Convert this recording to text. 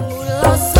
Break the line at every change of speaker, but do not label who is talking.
Los